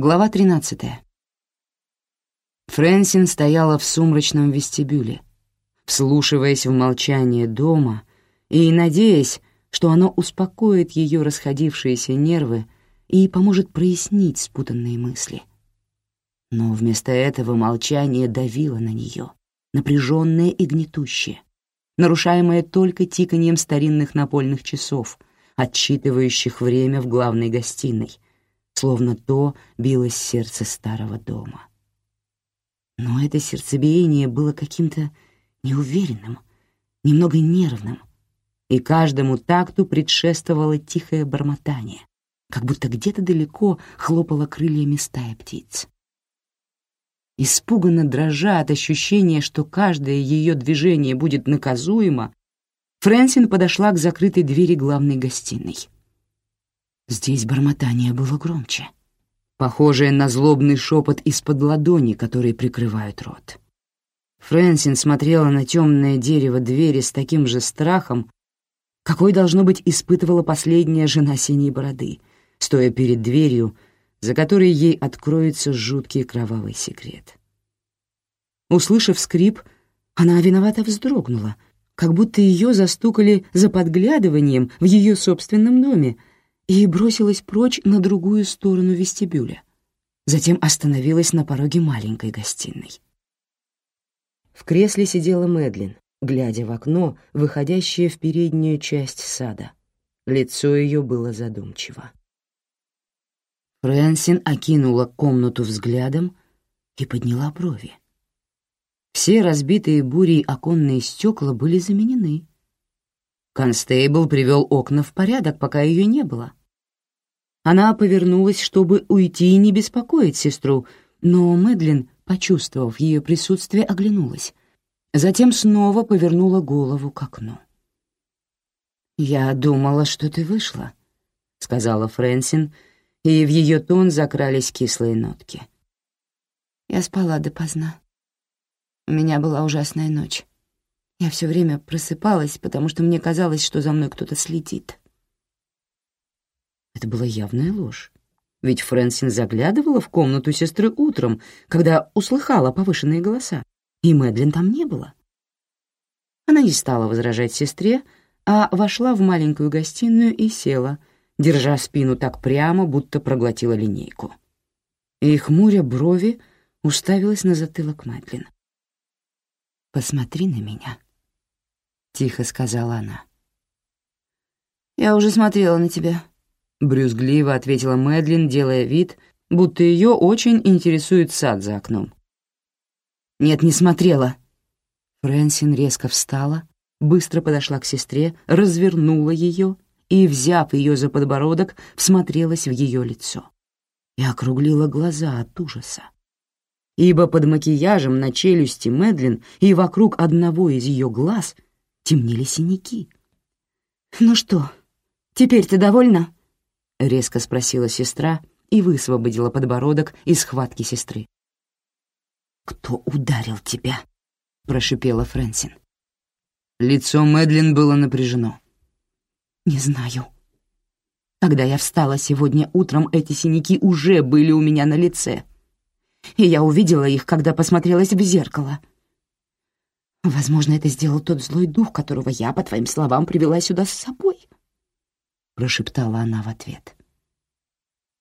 Глава 13. Фрэнсин стояла в сумрачном вестибюле, вслушиваясь в молчание дома и надеясь, что оно успокоит ее расходившиеся нервы и поможет прояснить спутанные мысли. Но вместо этого молчание давило на нее, напряженное и гнетущее, нарушаемое только тиканьем старинных напольных часов, отсчитывающих время в главной гостиной — словно то билось сердце старого дома. Но это сердцебиение было каким-то неуверенным, немного нервным, и каждому такту предшествовало тихое бормотание, как будто где-то далеко хлопала крыльями стая птиц. Испуганно дрожа от ощущения, что каждое ее движение будет наказуемо, Фрэнсин подошла к закрытой двери главной гостиной — Здесь бормотание было громче, похожее на злобный шепот из-под ладони, которые прикрывают рот. Фрэнсин смотрела на темное дерево двери с таким же страхом, какой, должно быть, испытывала последняя жена синей бороды, стоя перед дверью, за которой ей откроется жуткий кровавый секрет. Услышав скрип, она виновато вздрогнула, как будто ее застукали за подглядыванием в ее собственном доме, и бросилась прочь на другую сторону вестибюля. Затем остановилась на пороге маленькой гостиной. В кресле сидела Мэдлин, глядя в окно, выходящее в переднюю часть сада. Лицо ее было задумчиво. Фрэнсин окинула комнату взглядом и подняла брови. Все разбитые бурей оконные стекла были заменены. Констейбл привел окна в порядок, пока ее не было. Она повернулась, чтобы уйти и не беспокоить сестру, но Мэдлин, почувствовав ее присутствие, оглянулась. Затем снова повернула голову к окну. «Я думала, что ты вышла», — сказала Фрэнсин, и в ее тон закрались кислые нотки. Я спала допоздна. У меня была ужасная ночь. Я все время просыпалась, потому что мне казалось, что за мной кто-то следит. Это была явная ложь. Ведь Фрэнсин заглядывала в комнату сестры утром, когда услыхала повышенные голоса, и Мэдлин там не было. Она не стала возражать сестре, а вошла в маленькую гостиную и села, держа спину так прямо, будто проглотила линейку. И, хмуря брови, уставилась на затылок Мэдлин. «Посмотри на меня», — тихо сказала она. «Я уже смотрела на тебя», Брюзгливо ответила Мэдлин, делая вид, будто ее очень интересует сад за окном. «Нет, не смотрела». Фрэнсин резко встала, быстро подошла к сестре, развернула ее и, взяв ее за подбородок, всмотрелась в ее лицо и округлила глаза от ужаса. Ибо под макияжем на челюсти Мэдлин и вокруг одного из ее глаз темнели синяки. «Ну что, теперь ты довольна?» — резко спросила сестра и высвободила подбородок из схватки сестры. «Кто ударил тебя?» — прошипела Фрэнсин. Лицо Мэдлин было напряжено. «Не знаю. Когда я встала сегодня утром, эти синяки уже были у меня на лице. И я увидела их, когда посмотрелась в зеркало. Возможно, это сделал тот злой дух, которого я, по твоим словам, привела сюда с собой прошептала она в ответ.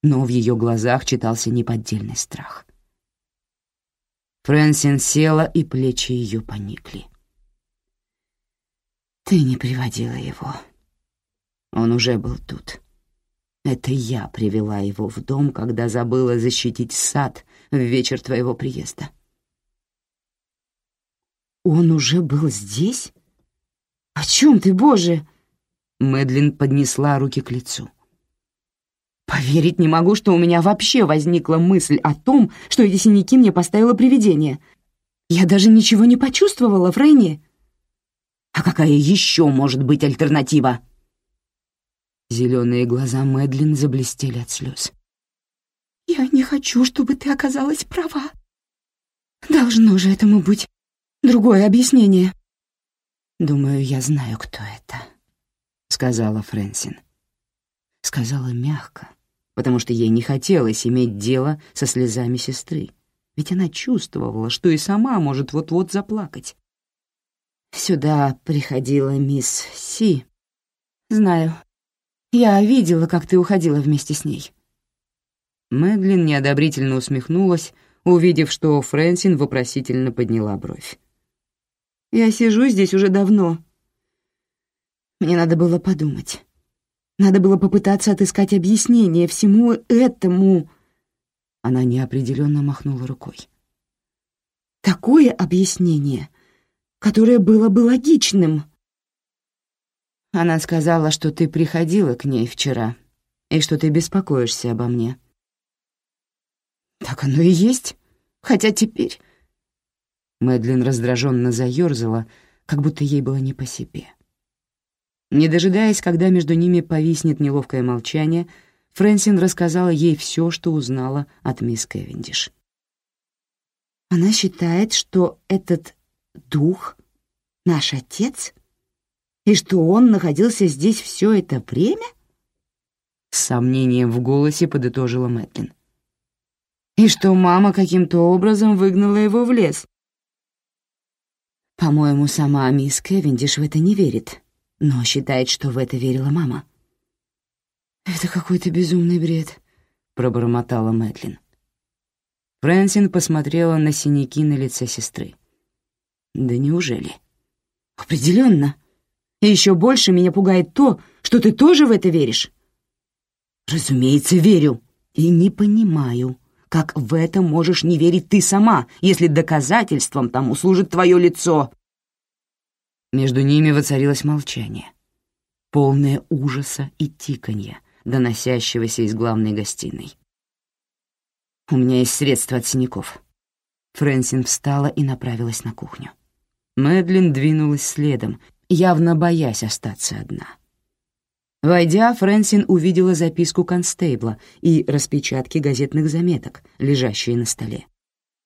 Но в ее глазах читался неподдельный страх. Фрэнсин села, и плечи ее поникли. «Ты не приводила его. Он уже был тут. Это я привела его в дом, когда забыла защитить сад в вечер твоего приезда». «Он уже был здесь? О чем ты, Боже?» Мэдлин поднесла руки к лицу. «Поверить не могу, что у меня вообще возникла мысль о том, что эти синяки мне поставило привидение. Я даже ничего не почувствовала, Фрэнни. А какая еще может быть альтернатива?» Зеленые глаза Мэдлин заблестели от слез. «Я не хочу, чтобы ты оказалась права. Должно же этому быть другое объяснение. Думаю, я знаю, кто это». — сказала Фрэнсин. Сказала мягко, потому что ей не хотелось иметь дело со слезами сестры, ведь она чувствовала, что и сама может вот-вот заплакать. «Сюда приходила мисс Си. Знаю. Я видела, как ты уходила вместе с ней». Мэдлин неодобрительно усмехнулась, увидев, что Фрэнсин вопросительно подняла бровь. «Я сижу здесь уже давно. Мне надо было подумать. Надо было попытаться отыскать объяснение всему этому...» Она неопределенно махнула рукой. «Такое объяснение, которое было бы логичным». Она сказала, что ты приходила к ней вчера и что ты беспокоишься обо мне. Так оно и есть, хотя теперь... Мэдлин раздраженно заёрзала, как будто ей было не по себе. Не дожидаясь, когда между ними повиснет неловкое молчание, Фрэнсин рассказала ей все, что узнала от мисс Кевиндиш. «Она считает, что этот дух — наш отец, и что он находился здесь все это время?» С сомнением в голосе подытожила Мэтлин. «И что мама каким-то образом выгнала его в лес?» «По-моему, сама мисс Кевиндиш в это не верит», но считает, что в это верила мама. «Это какой-то безумный бред», — пробормотала Мэтлин. Фрэнсин посмотрела на синяки на лице сестры. «Да неужели?» «Определенно. И еще больше меня пугает то, что ты тоже в это веришь». «Разумеется, верю. И не понимаю, как в это можешь не верить ты сама, если доказательством тому служит твое лицо». Между ними воцарилось молчание, полное ужаса и тиканья, доносящегося из главной гостиной. «У меня есть средства от синяков». Фрэнсин встала и направилась на кухню. Мэдлин двинулась следом, явно боясь остаться одна. Войдя, Фрэнсин увидела записку констейбла и распечатки газетных заметок, лежащие на столе.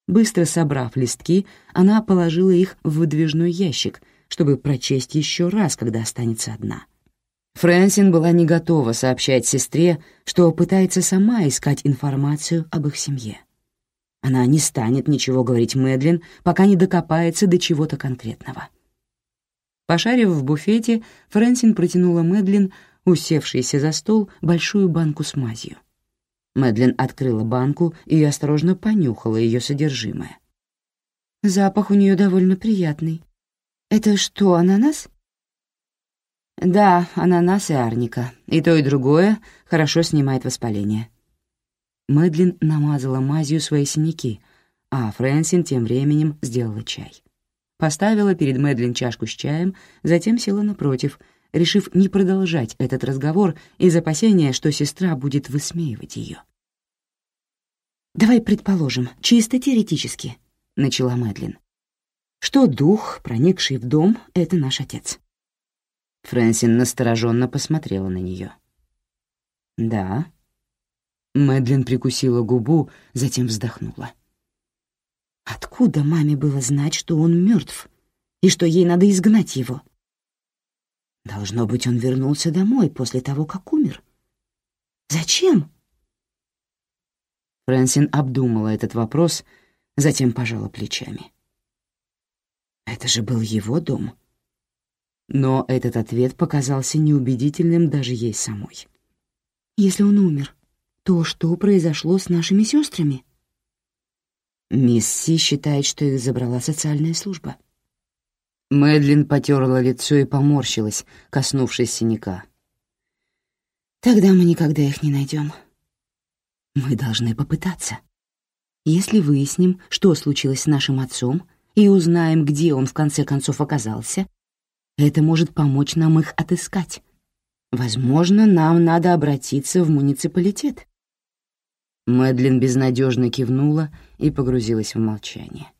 Быстро собрав листки, она положила их в выдвижной ящик, чтобы прочесть еще раз, когда останется одна. Фрэнсин была не готова сообщать сестре, что пытается сама искать информацию об их семье. Она не станет ничего говорить Мэдлин, пока не докопается до чего-то конкретного. Пошарив в буфете, Фрэнсин протянула Мэдлин, усевшейся за стол, большую банку с мазью. Мэдлин открыла банку и осторожно понюхала ее содержимое. Запах у нее довольно приятный. «Это что, ананас?» «Да, ананас и арника. И то, и другое хорошо снимает воспаление». Мэдлин намазала мазью свои синяки, а Фрэнсин тем временем сделала чай. Поставила перед Мэдлин чашку с чаем, затем села напротив, решив не продолжать этот разговор из опасения, что сестра будет высмеивать ее. «Давай предположим, чисто теоретически», — начала Мэдлин что дух, проникший в дом, — это наш отец. Фрэнсин настороженно посмотрела на нее. «Да». Мэдлин прикусила губу, затем вздохнула. «Откуда маме было знать, что он мертв и что ей надо изгнать его?» «Должно быть, он вернулся домой после того, как умер. Зачем?» Фрэнсин обдумала этот вопрос, затем пожала плечами. Это же был его дом. Но этот ответ показался неубедительным даже ей самой. Если он умер, то что произошло с нашими сестрами? Мисс Си считает, что их забрала социальная служба. Мэдлин потерла лицо и поморщилась, коснувшись синяка. «Тогда мы никогда их не найдем. Мы должны попытаться. Если выясним, что случилось с нашим отцом, и узнаем, где он в конце концов оказался, это может помочь нам их отыскать. Возможно, нам надо обратиться в муниципалитет». Мэдлин безнадежно кивнула и погрузилась в молчание.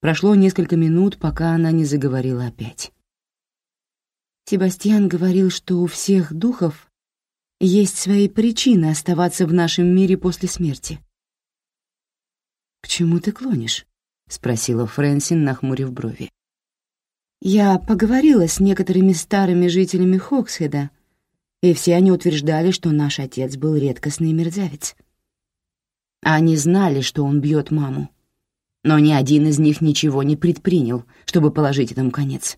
Прошло несколько минут, пока она не заговорила опять. Себастьян говорил, что у всех духов есть свои причины оставаться в нашем мире после смерти. «К чему ты клонишь?» — спросила Фрэнсин, нахмурив брови. «Я поговорила с некоторыми старыми жителями Хоксхеда. и все они утверждали, что наш отец был редкостный мерзавец. Они знали, что он бьет маму, но ни один из них ничего не предпринял, чтобы положить этому конец.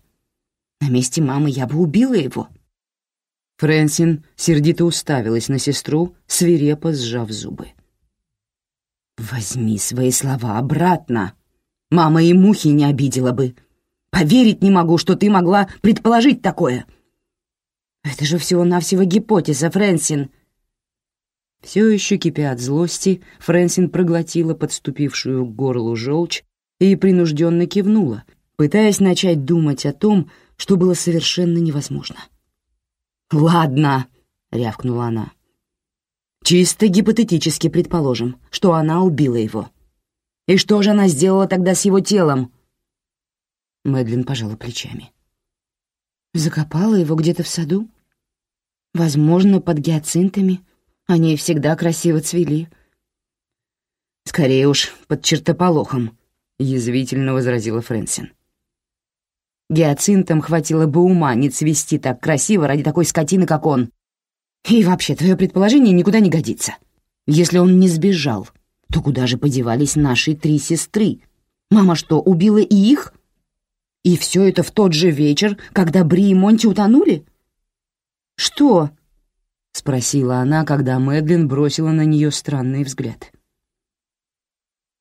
На месте мамы я бы убила его. Фрэнсин сердито уставилась на сестру, свирепо сжав зубы. «Возьми свои слова обратно. Мама и мухи не обидела бы. Поверить не могу, что ты могла предположить такое». «Это же всего-навсего гипотеза, Фрэнсин», все еще кипя от злости, Фрэнсин проглотила подступившую к горлу желчь и принужденно кивнула, пытаясь начать думать о том, что было совершенно невозможно. «Ладно», — рявкнула она. «Чисто гипотетически предположим, что она убила его. И что же она сделала тогда с его телом?» Мэдлин пожала плечами. «Закопала его где-то в саду? Возможно, под гиацинтами». Они всегда красиво цвели. «Скорее уж, под чертополохом», — язвительно возразила Фрэнсин. «Гиацинтам хватило бы ума не цвести так красиво ради такой скотины, как он. И вообще, твое предположение никуда не годится. Если он не сбежал, то куда же подевались наши три сестры? Мама что, убила и их? И все это в тот же вечер, когда Бри и Монти утонули? Что?» — спросила она, когда Мэдлин бросила на нее странный взгляд.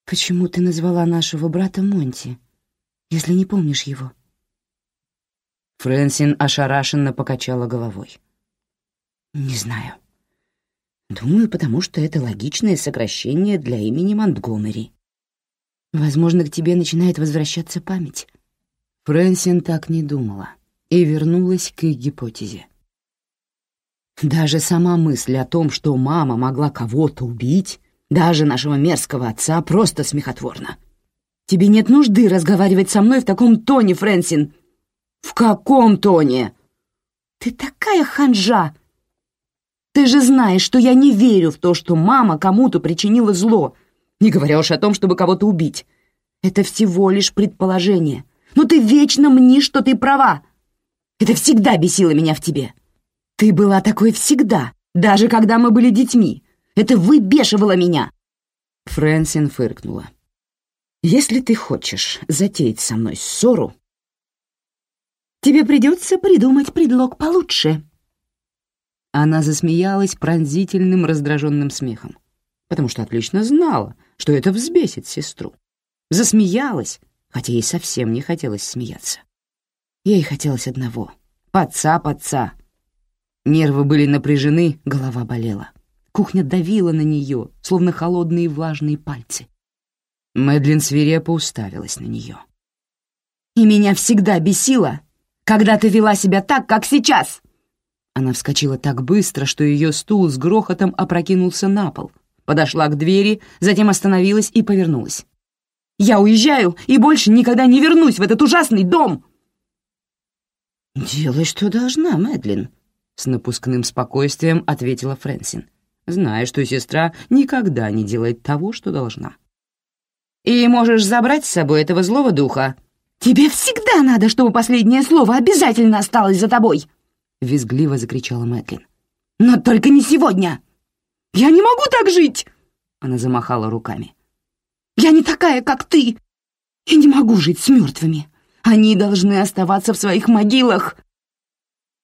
«Почему ты назвала нашего брата Монти, если не помнишь его?» Фрэнсин ошарашенно покачала головой. «Не знаю. Думаю, потому что это логичное сокращение для имени Монтгомери. Возможно, к тебе начинает возвращаться память». Фрэнсин так не думала и вернулась к их гипотезе. Даже сама мысль о том, что мама могла кого-то убить, даже нашего мерзкого отца, просто смехотворна. Тебе нет нужды разговаривать со мной в таком тоне, Фрэнсин. В каком тоне? Ты такая ханжа. Ты же знаешь, что я не верю в то, что мама кому-то причинила зло, не говоря уж о том, чтобы кого-то убить. Это всего лишь предположение. Но ты вечно мнишь, что ты права. Это всегда бесило меня в тебе. Ты была такой всегда, даже когда мы были детьми. Это выбешивало меня!» Фрэнсин фыркнула. «Если ты хочешь затеять со мной ссору, тебе придется придумать предлог получше». Она засмеялась пронзительным раздраженным смехом, потому что отлично знала, что это взбесит сестру. Засмеялась, хотя ей совсем не хотелось смеяться. Ей хотелось одного — подца-подца, Нервы были напряжены, голова болела. Кухня давила на нее, словно холодные влажные пальцы. Мэдлин свирепо уставилась на нее. «И меня всегда бесило, когда ты вела себя так, как сейчас!» Она вскочила так быстро, что ее стул с грохотом опрокинулся на пол, подошла к двери, затем остановилась и повернулась. «Я уезжаю и больше никогда не вернусь в этот ужасный дом!» «Делай, что должна, Мэдлин», с напускным спокойствием ответила Фрэнсин, зная, что сестра никогда не делает того, что должна. «И можешь забрать с собой этого злого духа». «Тебе всегда надо, чтобы последнее слово обязательно осталось за тобой!» — визгливо закричала Мэтлин. «Но только не сегодня! Я не могу так жить!» Она замахала руками. «Я не такая, как ты! Я не могу жить с мертвыми! Они должны оставаться в своих могилах!»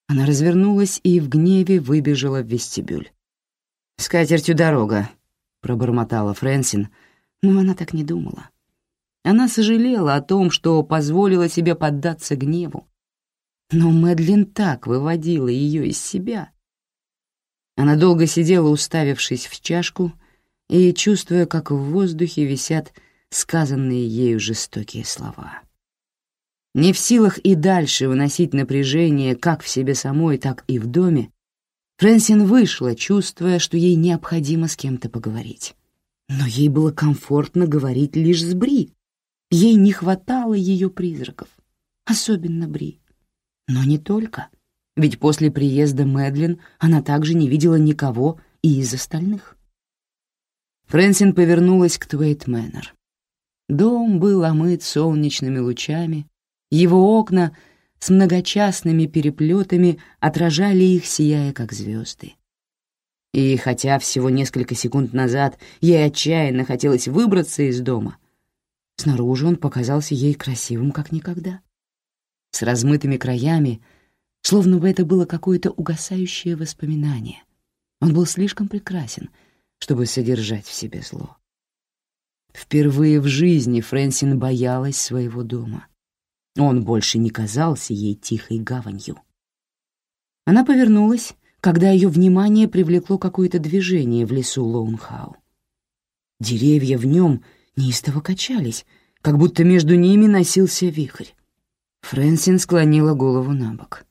Она развернулась и в гневе выбежала в вестибюль. «С катертью дорога», — пробормотала Фрэнсин, но она так не думала. Она сожалела о том, что позволила себе поддаться гневу. Но Мэдлин так выводила ее из себя. Она долго сидела, уставившись в чашку, и чувствуя, как в воздухе висят сказанные ею жестокие слова. Не в силах и дальше выносить напряжение как в себе самой, так и в доме, Фрэнсин вышла, чувствуя, что ей необходимо с кем-то поговорить. Но ей было комфортно говорить лишь с Бри. Ей не хватало ее призраков, особенно Бри. Но не только, ведь после приезда Мэдлин она также не видела никого и из остальных. Фрэнсин повернулась к Твейт Мэннер. Дом был омыт солнечными лучами, его окна с многочастными переплетами отражали их, сияя как звезды. И хотя всего несколько секунд назад ей отчаянно хотелось выбраться из дома, снаружи он показался ей красивым как никогда. С размытыми краями, словно бы это было какое-то угасающее воспоминание. Он был слишком прекрасен, чтобы содержать в себе зло. Впервые в жизни Фрэнсин боялась своего дома. Он больше не казался ей тихой гаванью. Она повернулась когда ее внимание привлекло какое-то движение в лесу Лоунхау. Деревья в нем неистово качались, как будто между ними носился вихрь. Фрэнсин склонила голову на бок.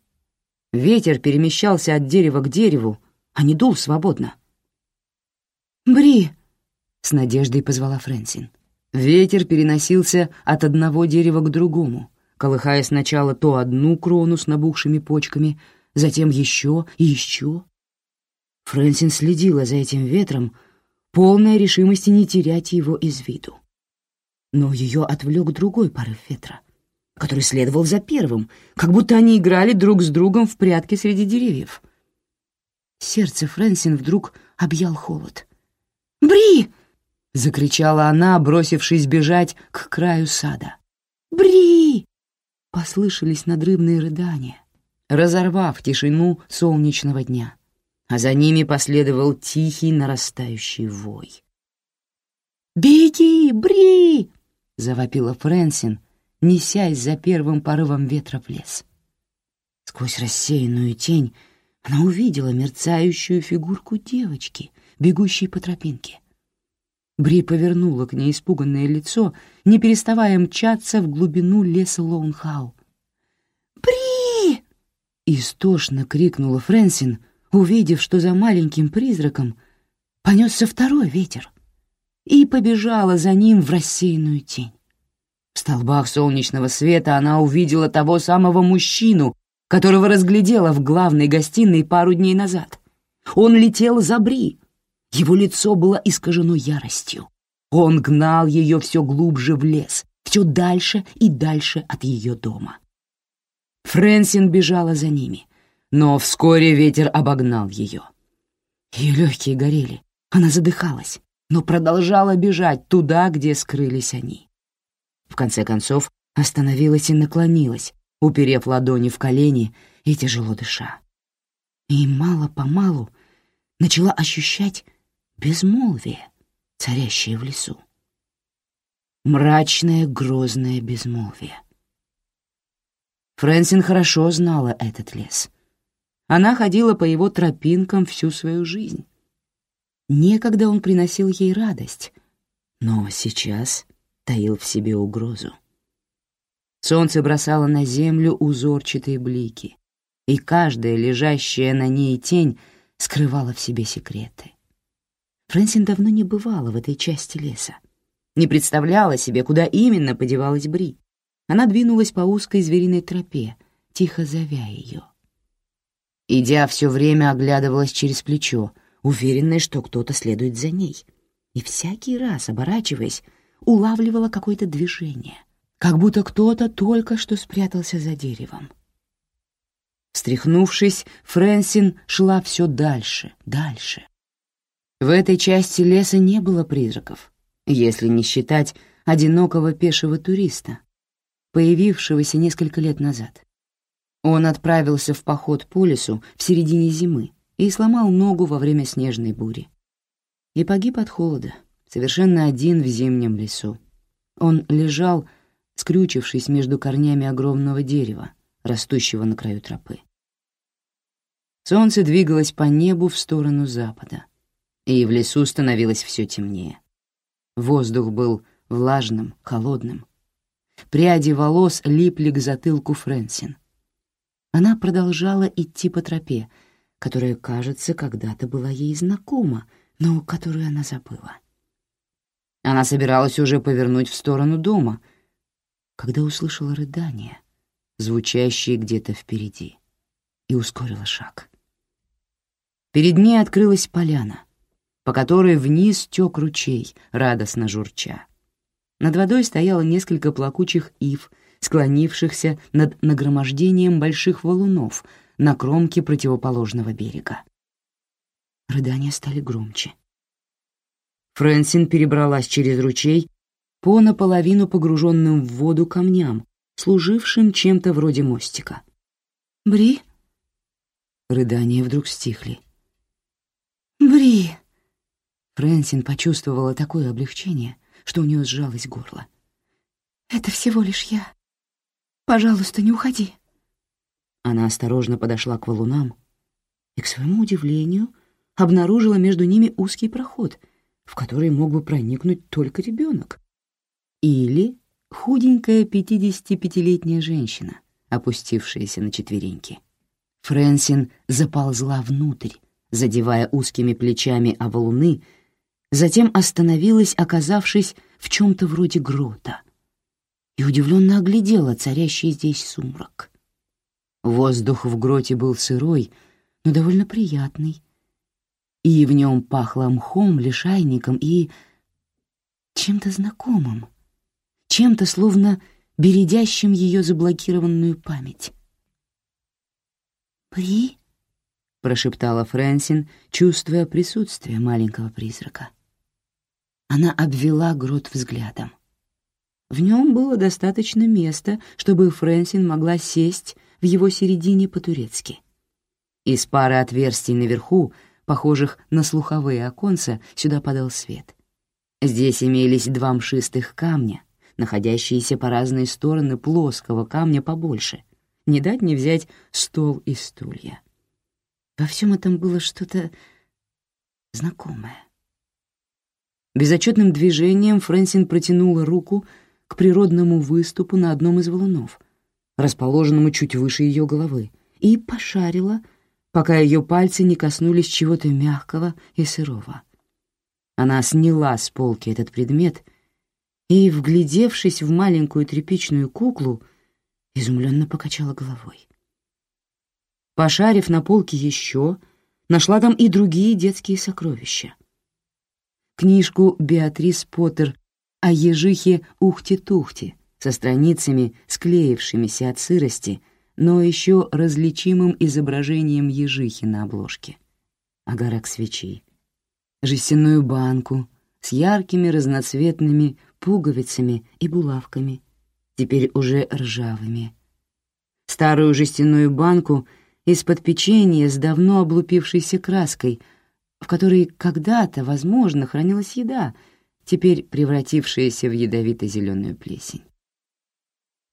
Ветер перемещался от дерева к дереву, а не дул свободно. «Бри!» — с надеждой позвала Фрэнсин. Ветер переносился от одного дерева к другому, колыхая сначала то одну крону с набухшими почками, затем еще и еще. Фрэнсин следила за этим ветром, полная решимости не терять его из виду. Но ее отвлек другой порыв ветра, который следовал за первым, как будто они играли друг с другом в прятки среди деревьев. Сердце Фрэнсин вдруг объял холод. «Бри!» — закричала она, бросившись бежать к краю сада. «Бри!» — послышались надрывные рыдания разорвав тишину солнечного дня, а за ними последовал тихий нарастающий вой. «Беги, Бри!» — завопила Фрэнсин, несясь за первым порывом ветра в лес. Сквозь рассеянную тень она увидела мерцающую фигурку девочки, бегущей по тропинке. Бри повернула к ней испуганное лицо, не переставая мчаться в глубину леса Лоунхау. Истошно крикнула Фрэнсин, увидев, что за маленьким призраком понесся второй ветер, и побежала за ним в рассеянную тень. В столбах солнечного света она увидела того самого мужчину, которого разглядела в главной гостиной пару дней назад. Он летел за Бри. Его лицо было искажено яростью. Он гнал ее все глубже в лес, все дальше и дальше от ее дома. Фрэнсин бежала за ними, но вскоре ветер обогнал ее. Ее легкие горели, она задыхалась, но продолжала бежать туда, где скрылись они. В конце концов остановилась и наклонилась, уперев ладони в колени и тяжело дыша. И мало-помалу начала ощущать безмолвие, царящее в лесу. Мрачное, грозное безмолвие. Фрэнсин хорошо знала этот лес. Она ходила по его тропинкам всю свою жизнь. Некогда он приносил ей радость, но сейчас таил в себе угрозу. Солнце бросало на землю узорчатые блики, и каждая лежащая на ней тень скрывала в себе секреты. Фрэнсин давно не бывала в этой части леса, не представляла себе, куда именно подевалась Бри. Она двинулась по узкой звериной тропе, тихо зовя ее. Идя, все время оглядывалась через плечо, уверенная, что кто-то следует за ней. И всякий раз, оборачиваясь, улавливала какое-то движение, как будто кто-то только что спрятался за деревом. Встряхнувшись, Фрэнсин шла все дальше, дальше. В этой части леса не было призраков, если не считать одинокого пешего туриста, появившегося несколько лет назад. Он отправился в поход по лесу в середине зимы и сломал ногу во время снежной бури. И погиб от холода, совершенно один в зимнем лесу. Он лежал, скрючившись между корнями огромного дерева, растущего на краю тропы. Солнце двигалось по небу в сторону запада, и в лесу становилось все темнее. Воздух был влажным, холодным, Пряди волос липли к затылку Фрэнсин. Она продолжала идти по тропе, которая, кажется, когда-то была ей знакома, но которую она забыла. Она собиралась уже повернуть в сторону дома, когда услышала рыдание, звучащее где-то впереди, и ускорила шаг. Перед ней открылась поляна, по которой вниз тек ручей, радостно журча. Над водой стояло несколько плакучих ив, склонившихся над нагромождением больших валунов на кромке противоположного берега. Рыдания стали громче. Фрэнсин перебралась через ручей по наполовину погруженным в воду камням, служившим чем-то вроде мостика. «Бри?» Рыдания вдруг стихли. «Бри!» Фрэнсин почувствовала такое облегчение, что у нее сжалось горло. «Это всего лишь я. Пожалуйста, не уходи». Она осторожно подошла к валунам и, к своему удивлению, обнаружила между ними узкий проход, в который мог бы проникнуть только ребенок. Или худенькая 55-летняя женщина, опустившаяся на четвереньки. Фрэнсин заползла внутрь, задевая узкими плечами о валуны, затем остановилась, оказавшись в чем-то вроде грота, и удивленно оглядела царящий здесь сумрак. Воздух в гроте был сырой, но довольно приятный, и в нем пахло мхом, лишайником и чем-то знакомым, чем-то словно бередящим ее заблокированную память. «При?» — прошептала Фрэнсин, чувствуя присутствие маленького призрака. Она обвела грот взглядом. В нем было достаточно места, чтобы Фрэнсин могла сесть в его середине по-турецки. Из пары отверстий наверху похожих на слуховые оконца, сюда падал свет. Здесь имелись два мшистых камня, находящиеся по разные стороны плоского камня побольше. Не дать не взять стол и стулья. Во всем этом было что-то знакомое. Безотчетным движением Фрэнсин протянула руку к природному выступу на одном из валунов, расположенному чуть выше ее головы, и пошарила — пока ее пальцы не коснулись чего-то мягкого и сырого. Она сняла с полки этот предмет и, вглядевшись в маленькую тряпичную куклу, изумленно покачала головой. Пошарив на полке еще, нашла там и другие детские сокровища. Книжку Беатрис Поттер о ежихе Ухти-Тухти со страницами, склеившимися от сырости — но еще различимым изображением ежихи на обложке, огарок свечей, жестяную банку с яркими разноцветными пуговицами и булавками, теперь уже ржавыми, старую жестяную банку из-под печенья с давно облупившейся краской, в которой когда-то, возможно, хранилась еда, теперь превратившаяся в ядовито-зеленую плесень.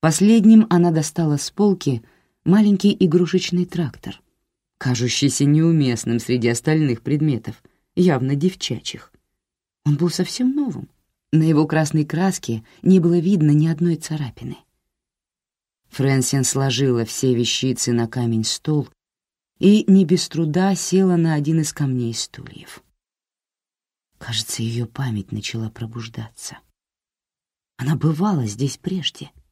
Последним она достала с полки маленький игрушечный трактор, кажущийся неуместным среди остальных предметов, явно девчачьих. Он был совсем новым. На его красной краске не было видно ни одной царапины. Фрэнсин сложила все вещицы на камень-стол и не без труда села на один из камней стульев. Кажется, ее память начала пробуждаться. Она бывала здесь прежде —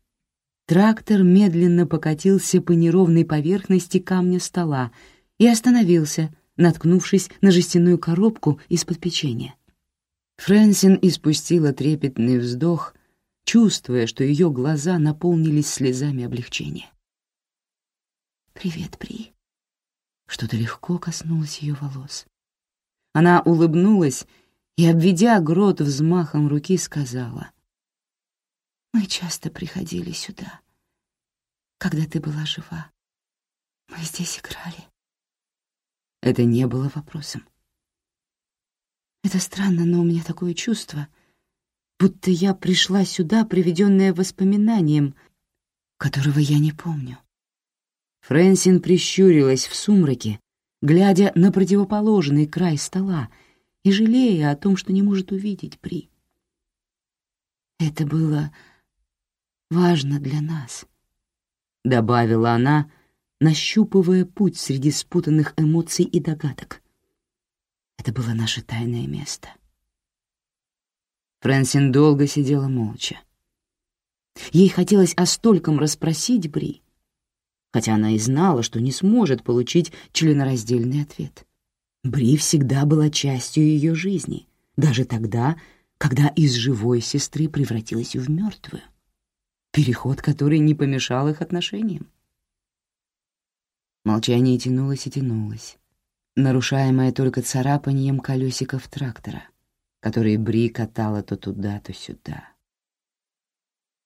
Трактор медленно покатился по неровной поверхности камня стола и остановился, наткнувшись на жестяную коробку из-под печенья. Фрэнсин испустила трепетный вздох, чувствуя, что ее глаза наполнились слезами облегчения. «Привет, При». Что-то легко коснулось ее волос. Она улыбнулась и, обведя грот взмахом руки, сказала — мы часто приходили сюда, когда ты была жива. Мы здесь играли. Это не было вопросом. Это странно, но у меня такое чувство, будто я пришла сюда, приведенная воспоминанием, которого я не помню. Фрэнсин прищурилась в сумраке, глядя на противоположный край стола и жалея о том, что не может увидеть При. Это было важно для нас», — добавила она, нащупывая путь среди спутанных эмоций и догадок. Это было наше тайное место. Фрэнсин долго сидела молча. Ей хотелось о стольком расспросить Бри, хотя она и знала, что не сможет получить членораздельный ответ. Бри всегда была частью ее жизни, даже тогда, когда из живой сестры превратилась в мертвую. Переход, который не помешал их отношениям. Молчание тянулось и тянулось, нарушаемое только царапанием колесиков трактора, которые Бри катала то туда, то сюда.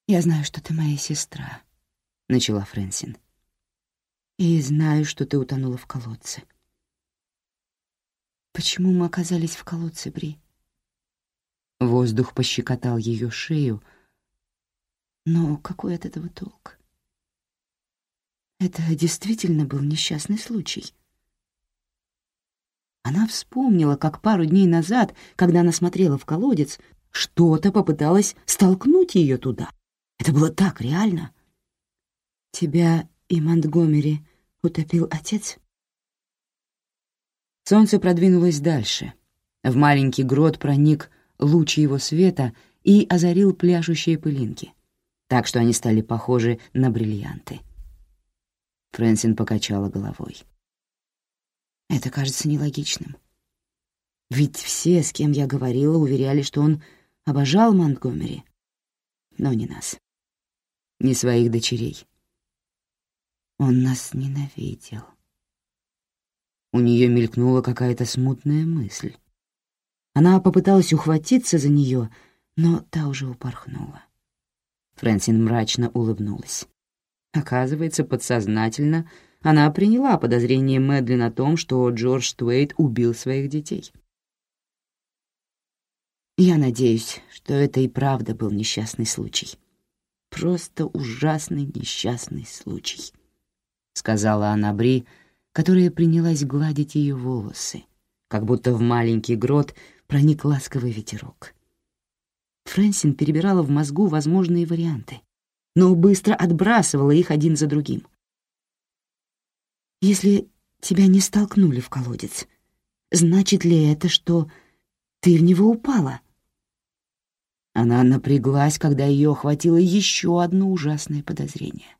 «Я знаю, что ты моя сестра», — начала Фрэнсин. «И знаю, что ты утонула в колодце». «Почему мы оказались в колодце, Бри?» Воздух пощекотал ее шею, но какой от этого толк? Это действительно был несчастный случай. Она вспомнила, как пару дней назад, когда она смотрела в колодец, что-то попыталось столкнуть ее туда. Это было так реально. «Тебя и Монтгомери утопил отец?» Солнце продвинулось дальше. В маленький грот проник луч его света и озарил пляшущие пылинки, так что они стали похожи на бриллианты. Фрэнсин покачала головой. Это кажется нелогичным. Ведь все, с кем я говорила, уверяли, что он обожал Монтгомери, но не нас, не своих дочерей. Он нас ненавидел. У нее мелькнула какая-то смутная мысль. Она попыталась ухватиться за нее, но та уже упорхнула. Фрэнсин мрачно улыбнулась. Оказывается, подсознательно она приняла подозрение Мэдлин о том, что Джордж Туэйт убил своих детей. Я надеюсь, что это и правда был несчастный случай. Просто ужасный несчастный случай, — сказала она Бри, которая принялась гладить ее волосы, как будто в маленький грот проник ласковый ветерок. Фрэнсин перебирала в мозгу возможные варианты, но быстро отбрасывала их один за другим. «Если тебя не столкнули в колодец, значит ли это, что ты в него упала?» Она напряглась, когда ее охватило еще одно ужасное подозрение.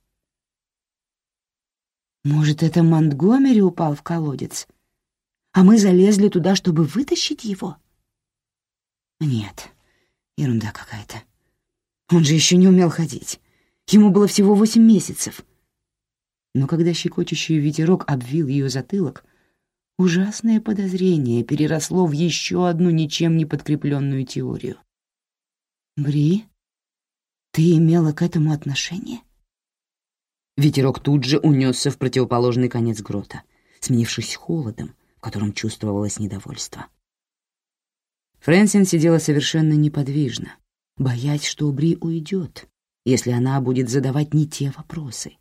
«Может, это Монтгомери упал в колодец, а мы залезли туда, чтобы вытащить его?» Нет, ерунда какая-то. Он же еще не умел ходить. Ему было всего восемь месяцев. Но когда щекочущий ветерок обвил ее затылок, ужасное подозрение переросло в еще одну ничем не подкрепленную теорию. «Бри, ты имела к этому отношение?» Ветерок тут же унесся в противоположный конец грота, сменившись холодом, в котором чувствовалось недовольство. Фрэнсин сидела совершенно неподвижно, боясь, что Бри уйдет, если она будет задавать не те вопросы.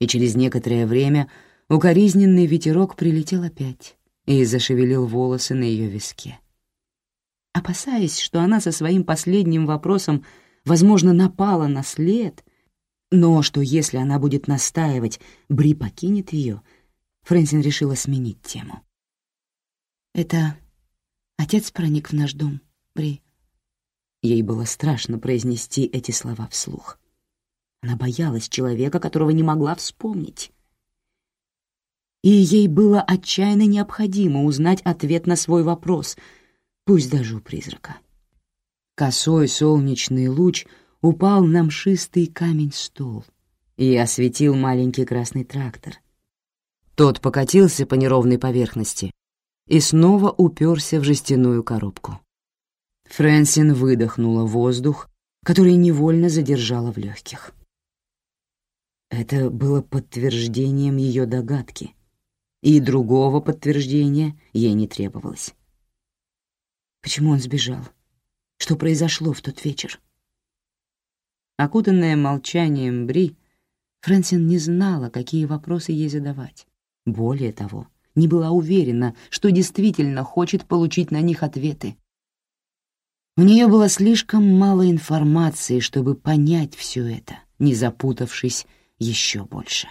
И через некоторое время укоризненный ветерок прилетел опять и зашевелил волосы на ее виске. Опасаясь, что она со своим последним вопросом, возможно, напала на след, но что если она будет настаивать, Бри покинет ее, Фрэнсин решила сменить тему. «Это Отец проник в наш дом, Бри. Ей было страшно произнести эти слова вслух. Она боялась человека, которого не могла вспомнить. И ей было отчаянно необходимо узнать ответ на свой вопрос, пусть даже у призрака. Косой солнечный луч упал на мшистый камень-стол и осветил маленький красный трактор. Тот покатился по неровной поверхности, и снова уперся в жестяную коробку. Фрэнсин выдохнула воздух, который невольно задержала в легких. Это было подтверждением ее догадки, и другого подтверждения ей не требовалось. Почему он сбежал? Что произошло в тот вечер? Окутанная молчанием Бри, Фрэнсин не знала, какие вопросы ей задавать. Более того, не была уверена, что действительно хочет получить на них ответы. У нее было слишком мало информации, чтобы понять все это, не запутавшись еще больше.